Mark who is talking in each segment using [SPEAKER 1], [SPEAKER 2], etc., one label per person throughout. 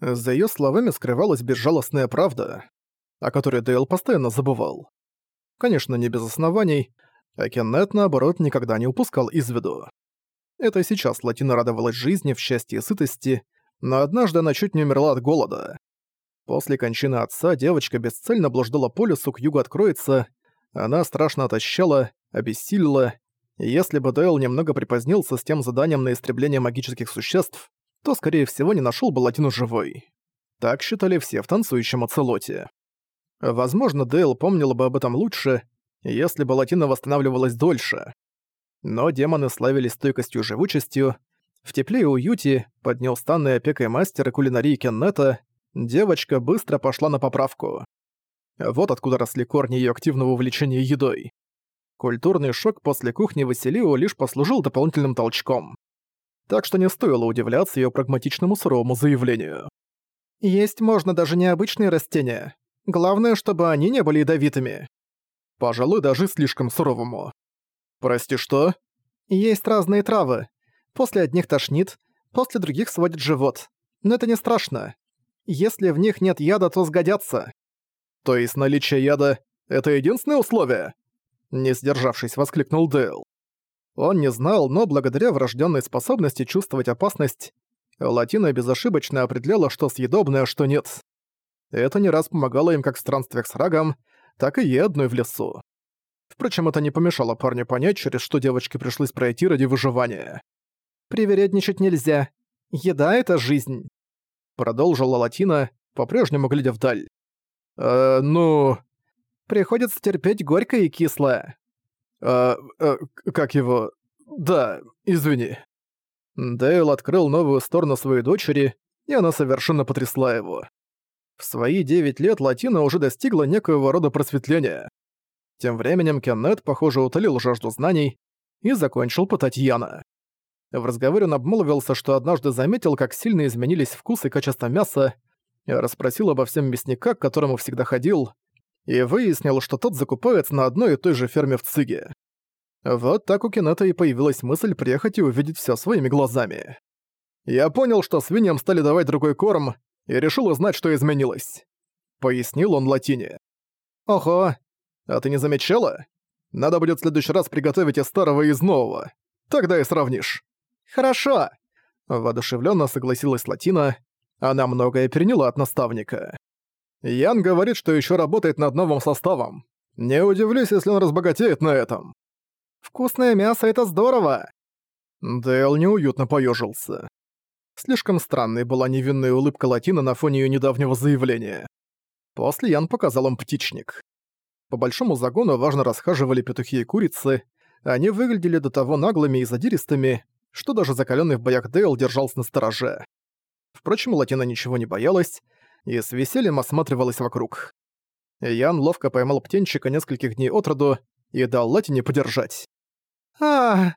[SPEAKER 1] За её словами скрывалась безжалостная правда, о которой Дейл постоянно забывал. Конечно, не без оснований, а Кеннет, наоборот, никогда не упускал из виду. Это сейчас Латина радовалась жизни в счастье и сытости, но однажды она чуть не умерла от голода. После кончины отца девочка бесцельно блуждала по лесу к югу откроется, она страшно отощала, обессилила, и если бы Дойл немного припозднился с тем заданием на истребление магических существ, то, скорее всего, не нашел бы Латину живой. Так считали все в танцующем оцелоте. Возможно, Дейл помнила бы об этом лучше, если бы Латина восстанавливалась дольше. Но демоны славились стойкостью и живучестью. В тепле и уюте, под неустанной опекой мастера кулинарии Кеннета, девочка быстро пошла на поправку. Вот откуда росли корни ее активного увлечения едой. Культурный шок после кухни Василио лишь послужил дополнительным толчком. Так что не стоило удивляться ее прагматичному суровому заявлению. «Есть можно даже необычные растения. Главное, чтобы они не были ядовитыми». Пожалуй, даже слишком суровому. «Прости, что?» «Есть разные травы. После одних тошнит, после других сводит живот. Но это не страшно. Если в них нет яда, то сгодятся». «То есть наличие яда — это единственное условие?» Не сдержавшись, воскликнул Дейл. Он не знал, но благодаря врожденной способности чувствовать опасность, Латина безошибочно определяла, что съедобное, а что нет. Это не раз помогало им как в странствиях с Рагом, так и ей одной в лесу. Впрочем, это не помешало парню понять, через что девочке пришлось пройти ради выживания. «Привередничать нельзя. Еда — это жизнь», — продолжила Латина, по-прежнему глядя вдаль. «Э, ну...» «Приходится терпеть горькое и кислое». «Э, э, как его... Да, извини». Дейл открыл новую сторону своей дочери, и она совершенно потрясла его. В свои девять лет Латина уже достигла некоего рода просветления. Тем временем Кеннет, похоже, утолил жажду знаний и закончил пытать Яна. В разговоре он обмолвился, что однажды заметил, как сильно изменились вкус и качество мяса, и расспросил обо всем мясника, к которому всегда ходил, и выяснил, что тот закупается на одной и той же ферме в Циге. Вот так у Кеннета и появилась мысль приехать и увидеть всё своими глазами. «Я понял, что свиньям стали давать другой корм, и решил узнать, что изменилось», — пояснил он латине. «Ого, а ты не замечала? Надо будет в следующий раз приготовить из старого и из нового. Тогда и сравнишь». «Хорошо!» Воодушевленно согласилась Латина. Она многое переняла от наставника. Ян говорит, что еще работает над новым составом. Не удивлюсь, если он разбогатеет на этом. «Вкусное мясо — это здорово!» Дэл неуютно поежился. Слишком странной была невинная улыбка Латина на фоне ее недавнего заявления. После Ян показал им птичник. По большому загону важно расхаживали петухи и курицы, они выглядели до того наглыми и задиристыми, что даже закаленный в боях Дейл держался на стороже. Впрочем, Латина ничего не боялась и с весельем осматривалась вокруг. Ян ловко поймал птенчика нескольких дней от роду и дал Латине подержать. а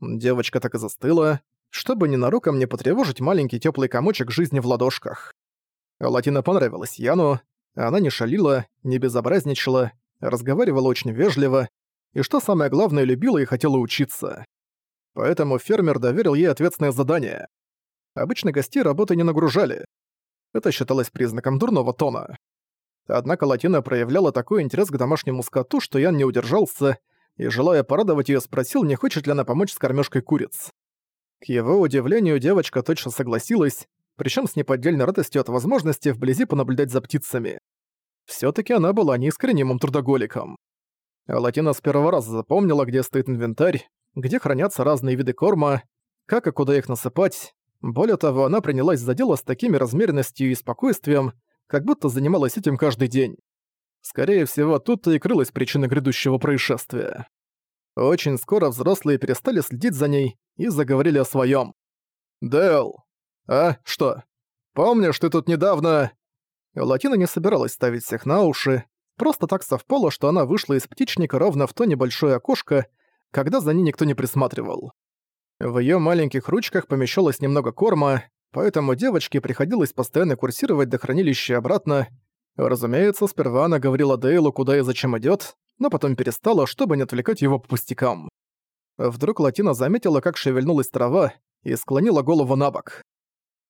[SPEAKER 1] Девочка так и застыла, чтобы ненароком не потревожить маленький теплый комочек жизни в ладошках. Латина понравилась Яну, она не шалила, не безобразничала, разговаривала очень вежливо и, что самое главное, любила и хотела учиться. Поэтому фермер доверил ей ответственное задание. Обычно гостей работы не нагружали. Это считалось признаком дурного тона. Однако Латина проявляла такой интерес к домашнему скоту, что Ян не удержался и, желая порадовать её, спросил, не хочет ли она помочь с кормёжкой куриц. К его удивлению, девочка точно согласилась, причём с неподдельной радостью от возможности вблизи понаблюдать за птицами. Всё-таки она была неискоренимым трудоголиком. Латина с первого раза запомнила, где стоит инвентарь, где хранятся разные виды корма, как и куда их насыпать. Более того, она принялась за дело с такими размеренностью и спокойствием, как будто занималась этим каждый день. Скорее всего, тут-то и крылась причина грядущего происшествия. Очень скоро взрослые перестали следить за ней и заговорили о своем. «Дэл! А, что? Помнишь, ты тут недавно...» Латина не собиралась ставить всех на уши, просто так совпало, что она вышла из птичника ровно в то небольшое окошко, когда за ней никто не присматривал. В её маленьких ручках помещалось немного корма, поэтому девочке приходилось постоянно курсировать до хранилища обратно. Разумеется, сперва она говорила Дейлу, куда и зачем идёт, но потом перестала, чтобы не отвлекать его по пустякам. Вдруг Латина заметила, как шевельнулась трава, и склонила голову на бок.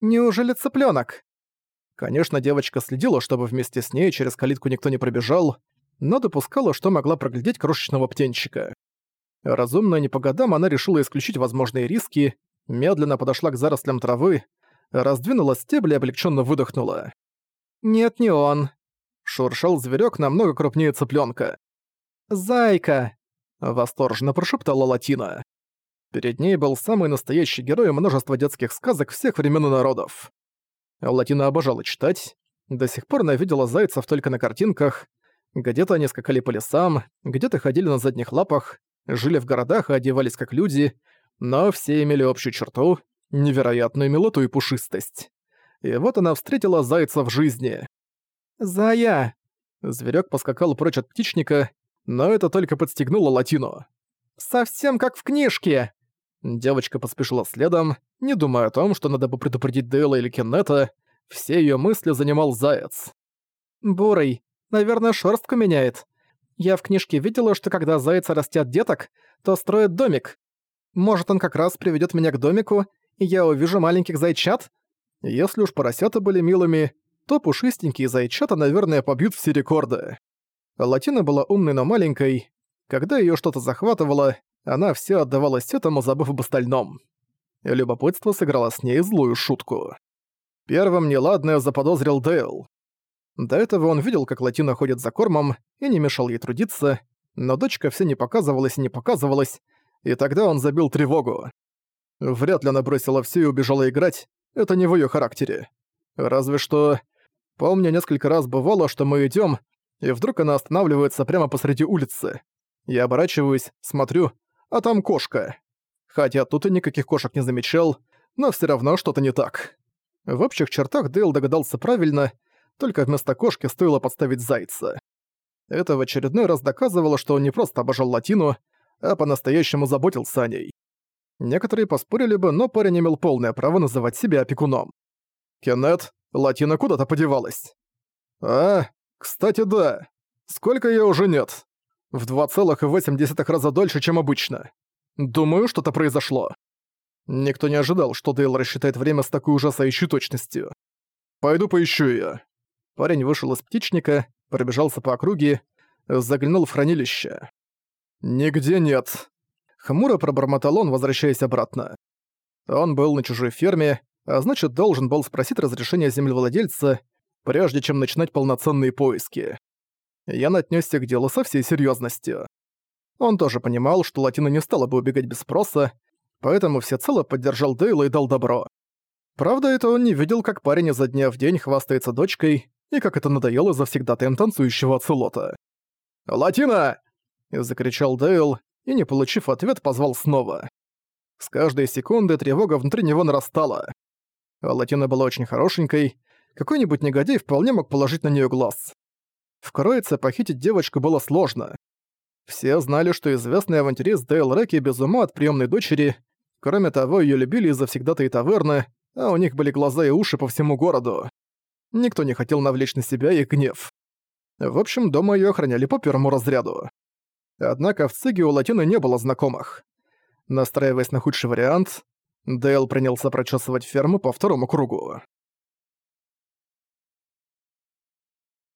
[SPEAKER 1] «Неужели цыплёнок?» Конечно, девочка следила, чтобы вместе с ней через калитку никто не пробежал, но допускала, что могла проглядеть крошечного птенчика. Разумная не по годам, она решила исключить возможные риски, медленно подошла к зарослям травы, раздвинула стебли и облегченно выдохнула. «Нет, не он», — шуршал зверек намного крупнее цыпленка. «Зайка!» — восторженно прошептала Латина. Перед ней был самый настоящий герой множества детских сказок всех времен и народов. Латина обожала читать. До сих пор она видела зайцев только на картинках. Где-то они скакали по лесам, где-то ходили на задних лапах, жили в городах и одевались как люди, но все имели общую черту — невероятную милоту и пушистость. И вот она встретила зайца в жизни. «Зая!» Зверёк поскакал прочь от птичника, но это только подстегнуло Латину. «Совсем как в книжке!» Девочка поспешила следом, не думая о том, что надо бы предупредить Дейла или Кеннета, все её мысли занимал заяц. «Бурый, наверное, шерстку меняет. Я в книжке видела, что когда зайцы растят деток, то строят домик. Может, он как раз приведёт меня к домику, и я увижу маленьких зайчат? Если уж поросята были милыми, то пушистенькие зайчата, наверное, побьют все рекорды. Латина была умной, но маленькой. Когда её что-то захватывало, она все отдавалась этому, забыв об остальном. Любопытство сыграло с ней злую шутку. Первым неладное заподозрил Дейл. До этого он видел, как Латина ходит за кормом, и не мешал ей трудиться, но дочка все не показывалась и не показывалась, и тогда он забил тревогу. Вряд ли она бросила все и убежала играть, это не в ее характере. Разве что... Помню, несколько раз бывало, что мы идем, и вдруг она останавливается прямо посреди улицы. Я оборачиваюсь, смотрю, а там кошка. Хотя тут и никаких кошек не замечал, но все равно что-то не так. В общих чертах Дейл догадался правильно, только вместо кошки стоило подставить зайца. Это в очередной раз доказывало, что он не просто обожал Латину, а по-настоящему заботился о ней. Некоторые поспорили бы, но парень имел полное право называть себя опекуном. «Кеннет, Латина куда-то подевалась». «А, кстати, да. Сколько ее уже нет? В 2,8 раза дольше, чем обычно. Думаю, что-то произошло». Никто не ожидал, что Дейл рассчитает время с такой ужасающей точностью. «Пойду поищу её». Парень вышел из птичника, пробежался по округе, заглянул в хранилище. «Нигде нет», Хмуро пробормотал он, возвращаясь обратно. Он был на чужой ферме, а значит, должен был спросить разрешения землевладельца, прежде чем начинать полноценные поиски. Я отнесся к делу со всей серьезностью. Он тоже понимал, что Латина не стала бы убегать без спроса, поэтому всецело поддержал Дейла и дал добро. Правда, это он не видел, как парень изо дня в день хвастается дочкой, и как это надоело завсегдатаем танцующего оцелота. «Латина!» — закричал Дейл, и, не получив ответ, позвал снова. С каждой секунды тревога внутри него нарастала. Латина была очень хорошенькой, какой-нибудь негодяй вполне мог положить на нее глаз. В Кроице похитить девочку было сложно. Все знали, что известный авантюрист Дейл Рэки без ума от приемной дочери, кроме того, ее любили из-за всегда-то и таверны, а у них были глаза и уши по всему городу. Никто не хотел навлечь на себя их гнев. В общем, дома ее охраняли по первому разряду. Однако в Циге у Латины не было знакомых. Настраиваясь на худший вариант, Дейл принялся прочесывать ферму по второму кругу.